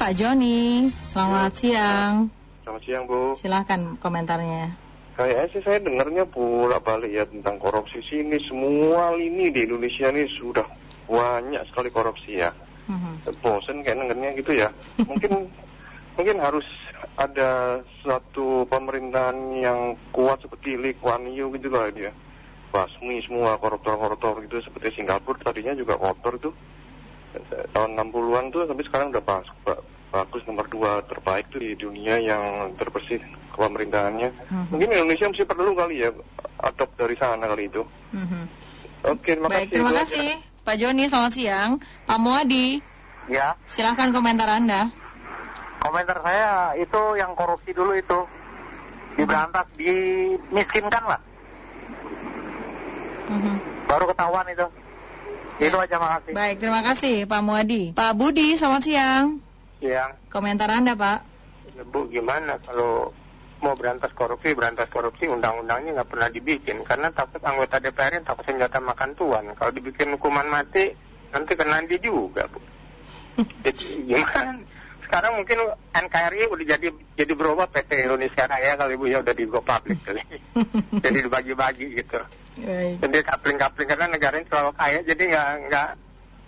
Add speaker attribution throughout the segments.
Speaker 1: Pak Joni. Selamat siang.
Speaker 2: Selamat siang Bu.
Speaker 1: Silahkan komentarnya.
Speaker 2: Kayaknya sih saya dengarnya bolak balik ya tentang korupsi sini semua lini di Indonesia ini sudah banyak sekali korupsi ya.
Speaker 1: Mhm.
Speaker 2: Bosen kayak dengarnya gitu ya. Mungkin mungkin harus ada suatu pemerintahan yang kuat seperti Lee Kuan Yew gitu lah dia. Basmi semua koruptor-koruptor gitu seperti Singapura tadinya juga kotor tuh. Tahun 60-an tuh sampai sekarang udah pas, ba- bagus nomor dua terbaik tuh di dunia yang terbersih pemerintahannya.
Speaker 1: Mhm.
Speaker 2: Mungkin Indonesia mesti perlu kali ya adopt dari sana kali itu.
Speaker 1: Mhm.
Speaker 2: Oke, terima
Speaker 1: Baik,
Speaker 2: kasih.
Speaker 1: terima kasih. Pak Joni, selamat siang. Pak Muadi,
Speaker 3: Ya,
Speaker 1: silahkan komentar Anda.
Speaker 3: komentar saya itu yang korupsi dulu itu diberantas, dimiskinkan lah,
Speaker 1: Mhm.
Speaker 3: baru ketahuan itu. Itu aja makasih.
Speaker 1: Baik, terima kasih Pak Muadi. Pak Budi, selamat siang.
Speaker 3: Ya,
Speaker 1: Komentar Anda, Pak.
Speaker 3: Bu gimana kalau mau berantas korupsi, berantas korupsi undang-undangnya nggak pernah dibikin karena takut anggota DPR yang takut senjata makan tuan. Kalau dibikin hukuman mati nanti kena dia juga, Bu. Jadi gimana? Sekarang mungkin NKRI udah jadi jadi berubah PT Indonesia Raya kali Bu ya udah di go public kali. jadi dibagi-bagi gitu.
Speaker 1: Baik.
Speaker 3: Jadi kapling-kapling karena negara ini terlalu kaya jadi nggak nggak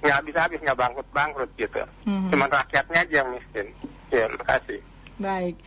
Speaker 3: nggak habis habis nggak bangkrut bangkrut gitu.
Speaker 1: Mhm.
Speaker 3: Cuman rakyatnya aja yang miskin. Ya, makasih.
Speaker 1: Baik.